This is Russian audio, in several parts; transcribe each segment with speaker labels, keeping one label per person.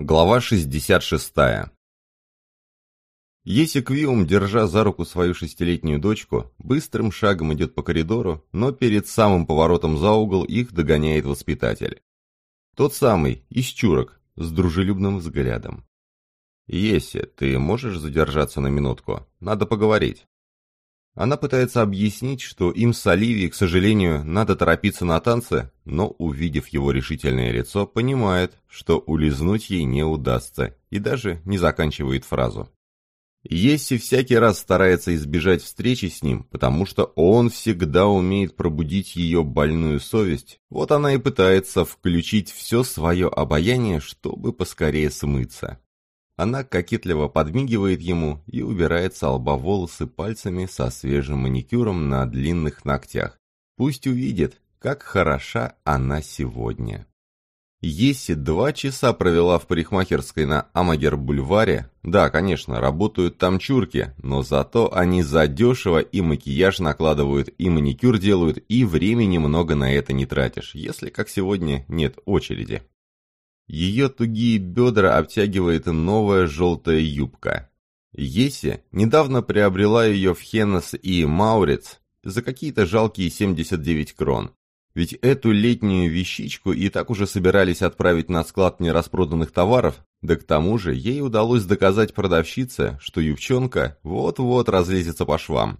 Speaker 1: Глава 66. Есиквиум, держа за руку свою шестилетнюю дочку, быстрым шагом идет по коридору, но перед самым поворотом за угол их догоняет воспитатель. Тот самый, из чурок, с дружелюбным взглядом. «Еси, ты можешь задержаться на минутку? Надо поговорить». Она пытается объяснить, что им с Оливией, к сожалению, надо торопиться на танцы, но, увидев его решительное лицо, понимает, что улизнуть ей не удастся, и даже не заканчивает фразу. Есси всякий раз старается избежать встречи с ним, потому что он всегда умеет пробудить ее больную совесть, вот она и пытается включить все свое обаяние, чтобы поскорее смыться. Она кокетливо подмигивает ему и убирает с лба волосы пальцами со свежим маникюром на длинных ногтях. Пусть увидит, как хороша она сегодня. Еси два часа провела в парикмахерской на Амагер-бульваре. Да, конечно, работают там чурки, но зато они задешево и макияж накладывают, и маникюр делают, и времени много на это не тратишь, если, как сегодня, нет очереди. Ее тугие бедра обтягивает новая желтая юбка. Еси недавно приобрела ее в Хеннес и Мауриц за какие-то жалкие 79 крон. Ведь эту летнюю вещичку и так уже собирались отправить на склад нераспроданных товаров, да к тому же ей удалось доказать продавщице, что юбчонка вот-вот разлезется по швам.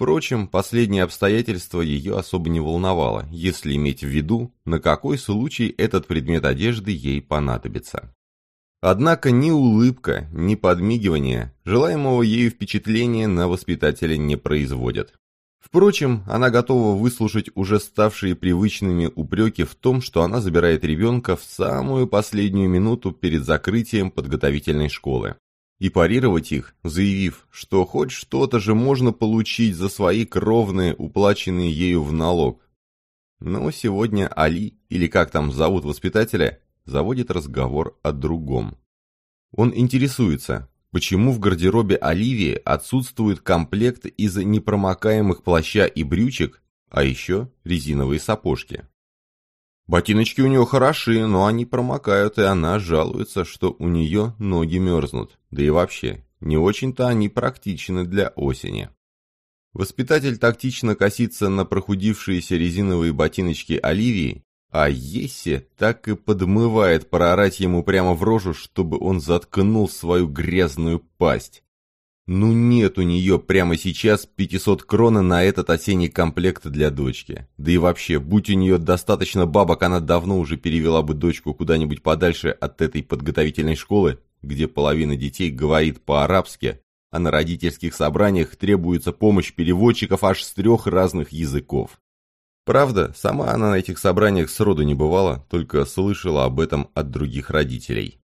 Speaker 1: Впрочем, последнее обстоятельство ее особо не волновало, если иметь в виду, на какой случай этот предмет одежды ей понадобится. Однако ни улыбка, ни подмигивание желаемого ею впечатления на воспитателя не производят. Впрочем, она готова выслушать уже ставшие привычными упреки в том, что она забирает ребенка в самую последнюю минуту перед закрытием подготовительной школы и парировать их, заявив, что хоть что-то же можно получить за свои кровные, уплаченные ею в налог. Но сегодня Али, или как там зовут воспитателя, заводит разговор о другом. Он интересуется, почему в гардеробе Оливии отсутствует комплект из непромокаемых плаща и брючек, а еще резиновые сапожки. Ботиночки у нее хороши, но они промокают, и она жалуется, что у нее ноги мерзнут. Да и вообще, не очень-то они практичны для осени. Воспитатель тактично косится на прохудившиеся резиновые ботиночки Оливии, а Есси так и подмывает проорать ему прямо в рожу, чтобы он заткнул свою грязную пасть. Ну нет у нее прямо сейчас 500 крона на этот осенний комплект для дочки. Да и вообще, будь у нее достаточно бабок, она давно уже перевела бы дочку куда-нибудь подальше от этой подготовительной школы, где половина детей говорит по-арабски, а на родительских собраниях требуется помощь переводчиков аж с трех разных языков. Правда, сама она на этих собраниях сроду не бывала, только слышала об этом от других родителей.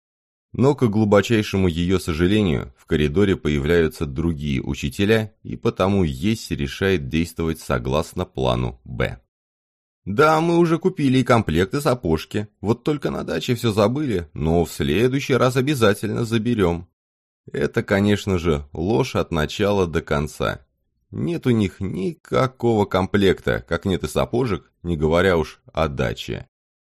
Speaker 1: Но, к глубочайшему ее сожалению, в коридоре появляются другие учителя, и потому Есси решает действовать согласно плану «Б». «Да, мы уже купили и комплекты сапожки, вот только на даче все забыли, но в следующий раз обязательно заберем». Это, конечно же, ложь от начала до конца. Нет у них никакого комплекта, как нет и сапожек, не говоря уж о даче.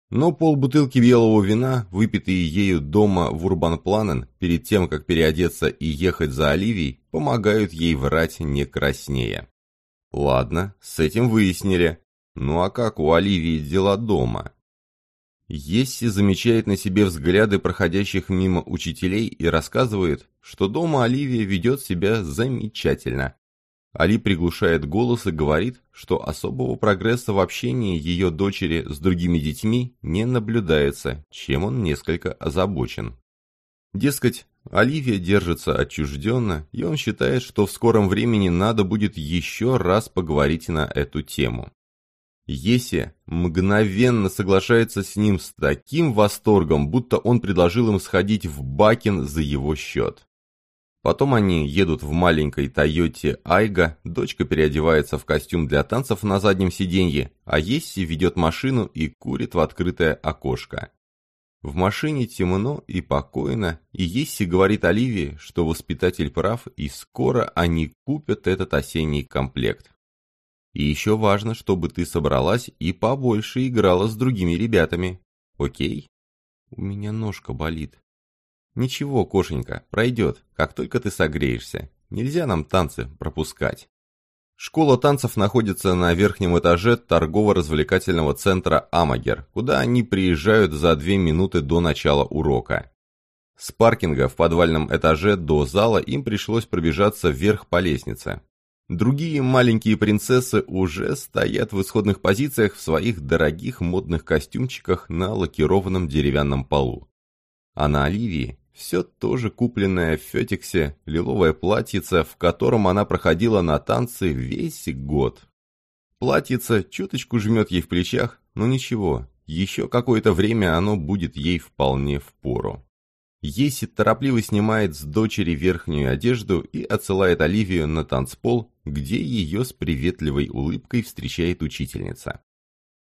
Speaker 1: Но полбутылки белого вина, выпитые ею дома в Урбанпланен, перед тем, как переодеться и ехать за Оливией, помогают ей врать не краснее. Ладно, с этим выяснили. Ну а как у Оливии дела дома? Есси замечает на себе взгляды проходящих мимо учителей и рассказывает, что дома Оливия ведет себя замечательно, Али приглушает голос и говорит, что особого прогресса в общении ее дочери с другими детьми не наблюдается, чем он несколько озабочен. Дескать, Оливия держится отчужденно, и он считает, что в скором времени надо будет еще раз поговорить на эту тему. Еси мгновенно соглашается с ним с таким восторгом, будто он предложил им сходить в Бакин за его счет. Потом они едут в маленькой Тойоте Айга, дочка переодевается в костюм для танцев на заднем сиденье, а Есси ведет машину и курит в открытое окошко. В машине темно и покойно, и Есси говорит Оливии, что воспитатель прав, и скоро они купят этот осенний комплект. И еще важно, чтобы ты собралась и побольше играла с другими ребятами. Окей? У меня ножка болит. «Ничего, кошенька, пройдет, как только ты согреешься. Нельзя нам танцы пропускать». Школа танцев находится на верхнем этаже торгово-развлекательного центра «Амагер», куда они приезжают за две минуты до начала урока. С паркинга в подвальном этаже до зала им пришлось пробежаться вверх по лестнице. Другие маленькие принцессы уже стоят в исходных позициях в своих дорогих модных костюмчиках на лакированном деревянном полу. А на Оливии все тоже купленное в Фетиксе лиловое платьице, в котором она проходила на танцы весь год. Платьице чуточку жмет ей в плечах, но ничего, еще какое-то время оно будет ей вполне впору. Еси торопливо снимает с дочери верхнюю одежду и отсылает Оливию на танцпол, где ее с приветливой улыбкой встречает учительница.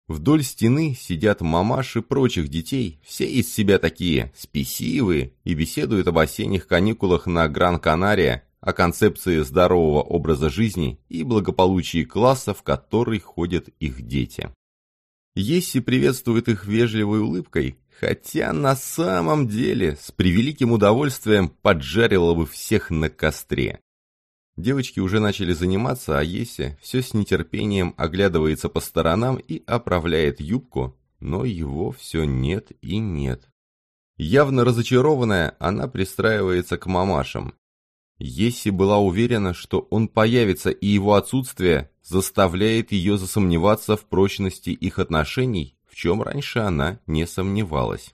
Speaker 1: Вдоль стены сидят мамаши прочих детей, все из себя такие, спесивые, и беседуют об осенних каникулах на Гран-Канария, о концепции здорового образа жизни и благополучии класса, в который ходят их дети. Есси приветствует их вежливой улыбкой, хотя на самом деле с превеликим удовольствием поджарила бы всех на костре. Девочки уже начали заниматься, а Еся все с нетерпением оглядывается по сторонам и оправляет юбку, но его все нет и нет. Явно разочарованная, она пристраивается к мамашам. Есси была уверена, что он появится, и его отсутствие заставляет ее засомневаться в прочности их отношений, в чем раньше она не сомневалась.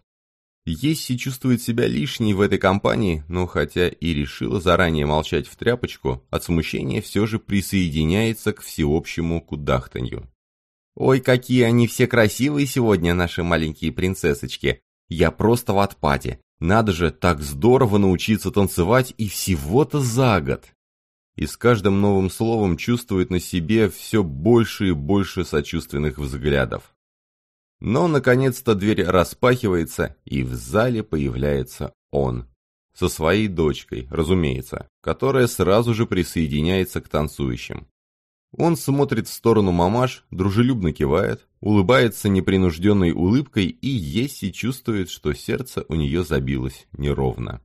Speaker 1: Есси чувствует себя лишней в этой компании, но хотя и решила заранее молчать в тряпочку, от смущения все же присоединяется к всеобщему кудахтанью. «Ой, какие они все красивые сегодня, наши маленькие принцессочки! Я просто в отпаде! Надо же так здорово научиться танцевать и всего-то за год!» И с каждым новым словом чувствует на себе все больше и больше сочувственных взглядов. Но, наконец-то, дверь распахивается, и в зале появляется он. Со своей дочкой, разумеется, которая сразу же присоединяется к танцующим. Он смотрит в сторону мамаш, дружелюбно кивает, улыбается непринужденной улыбкой и Есси чувствует, что сердце у нее забилось неровно.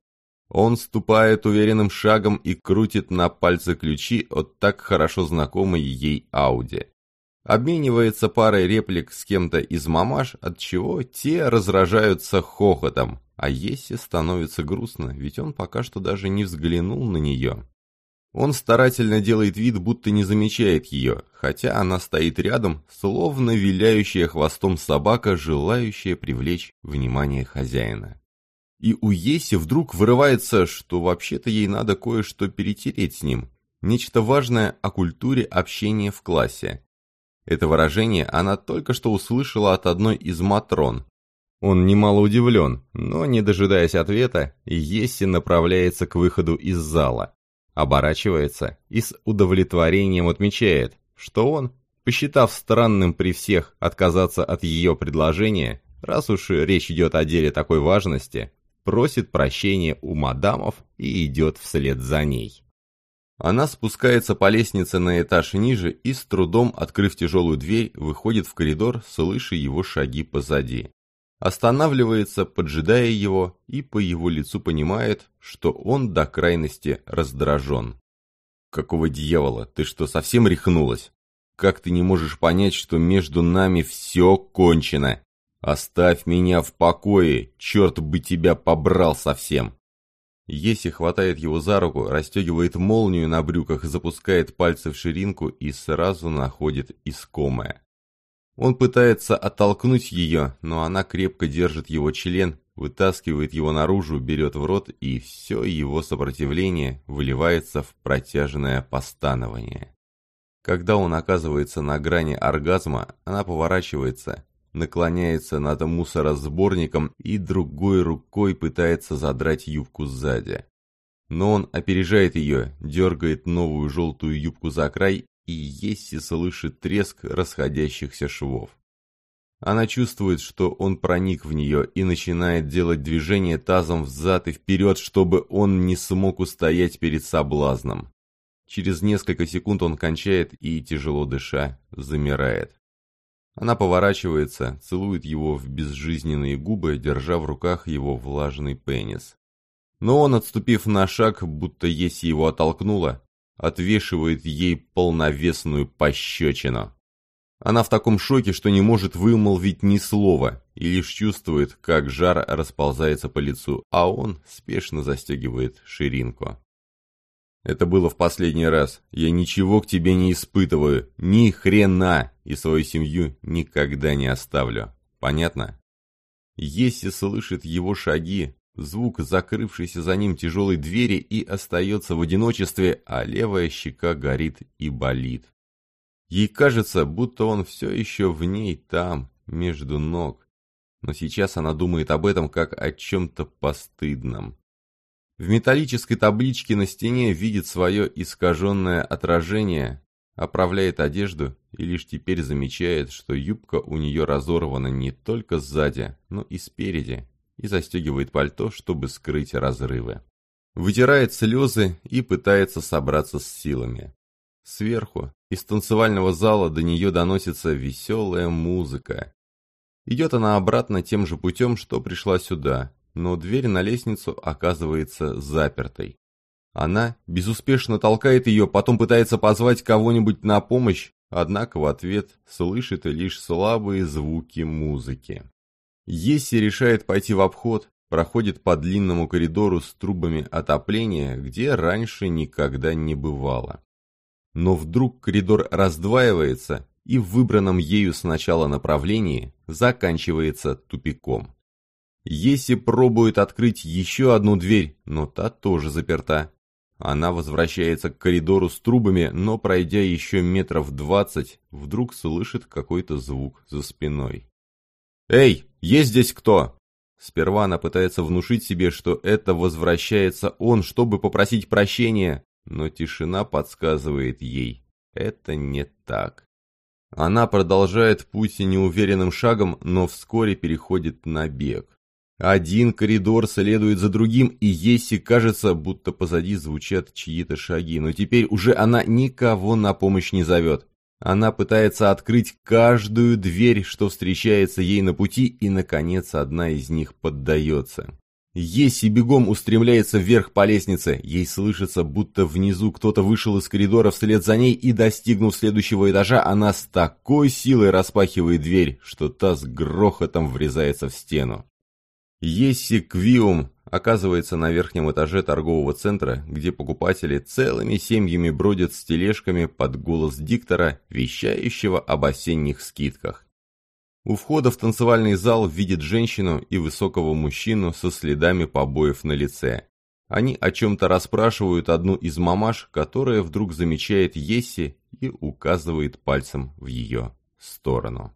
Speaker 1: Он ступает уверенным шагом и крутит на пальце ключи от так хорошо знакомой ей Ауди. Обменивается парой реплик с кем-то из мамаш, от чего те разражаются хохотом, а Ессе становится грустно, ведь он пока что даже не взглянул на нее. Он старательно делает вид, будто не замечает ее, хотя она стоит рядом, словно виляющая хвостом собака, желающая привлечь внимание хозяина. И у Еси вдруг вырывается, что вообще-то ей надо кое-что перетереть с ним, нечто важное о культуре общения в классе. Это выражение она только что услышала от одной из Матрон. Он немало удивлен, но, не дожидаясь ответа, Есси направляется к выходу из зала. Оборачивается и с удовлетворением отмечает, что он, посчитав странным при всех отказаться от ее предложения, раз уж речь идет о деле такой важности, просит прощения у мадамов и идет вслед за ней. Она спускается по лестнице на этаж ниже и, с трудом открыв тяжелую дверь, выходит в коридор, слыша его шаги позади. Останавливается, поджидая его, и по его лицу понимает, что он до крайности раздражен. «Какого дьявола? Ты что, совсем рехнулась? Как ты не можешь понять, что между нами все кончено? Оставь меня в покое, черт бы тебя побрал совсем!» Еси хватает его за руку, расстегивает молнию на брюках, запускает пальцы в ширинку и сразу находит искомое. Он пытается оттолкнуть ее, но она крепко держит его член, вытаскивает его наружу, берет в рот, и все его сопротивление выливается в протяжное постанование. Когда он оказывается на грани оргазма, она поворачивается, наклоняется над мусоросборником и другой рукой пытается задрать юбку сзади. Но он опережает ее, дергает новую желтую юбку за край, и Есси слышит треск расходящихся швов. Она чувствует, что он проник в нее и начинает делать движение тазом взад и вперед, чтобы он не смог устоять перед соблазном. Через несколько секунд он кончает и, тяжело дыша, замирает. Она поворачивается, целует его в безжизненные губы, держа в руках его влажный пенис. Но он, отступив на шаг, будто Еси его оттолкнула, отвешивает ей полновесную пощечину. Она в таком шоке, что не может вымолвить ни слова, и лишь чувствует, как жар расползается по лицу, а он спешно застегивает ширинку. Это было в последний раз. Я ничего к тебе не испытываю. Ни хрена. И свою семью никогда не оставлю. Понятно? Если слышит его шаги, звук закрывшейся за ним тяжелой двери и остается в одиночестве, а левая щека горит и болит. Ей кажется, будто он все еще в ней там, между ног. Но сейчас она думает об этом как о чем-то постыдном. В металлической табличке на стене видит свое искаженное отражение, оправляет одежду и лишь теперь замечает, что юбка у нее разорвана не только сзади, но и спереди, и застегивает пальто, чтобы скрыть разрывы. Вытирает слезы и пытается собраться с силами. Сверху, из танцевального зала до нее доносится веселая музыка. Идет она обратно тем же путем, что пришла сюда, но дверь на лестницу оказывается запертой. Она безуспешно толкает ее, потом пытается позвать кого-нибудь на помощь, однако в ответ слышит лишь слабые звуки музыки. Есси решает пойти в обход, проходит по длинному коридору с трубами отопления, где раньше никогда не бывало. Но вдруг коридор раздваивается и в выбранном ею сначала направлении заканчивается тупиком. Еси пробует открыть еще одну дверь, но та тоже заперта. Она возвращается к коридору с трубами, но, пройдя еще метров двадцать, вдруг слышит какой-то звук за спиной. «Эй, есть здесь кто?» Сперва она пытается внушить себе, что это возвращается он, чтобы попросить прощения, но тишина подсказывает ей. Это не так. Она продолжает путь неуверенным шагом, но вскоре переходит на бег. Один коридор следует за другим, и Есси кажется, будто позади звучат чьи-то шаги, но теперь уже она никого на помощь не зовет. Она пытается открыть каждую дверь, что встречается ей на пути, и, наконец, одна из них поддается. Есси бегом устремляется вверх по лестнице. Ей слышится, будто внизу кто-то вышел из коридора вслед за ней, и, достигнув следующего этажа, она с такой силой распахивает дверь, что та с грохотом врезается в стену. Есси Квиум оказывается на верхнем этаже торгового центра, где покупатели целыми семьями бродят с тележками под голос диктора, вещающего об осенних скидках. У входа в танцевальный зал видит женщину и высокого мужчину со следами побоев на лице. Они о чем-то расспрашивают одну из мамаш, которая вдруг замечает Есси и указывает пальцем в ее сторону.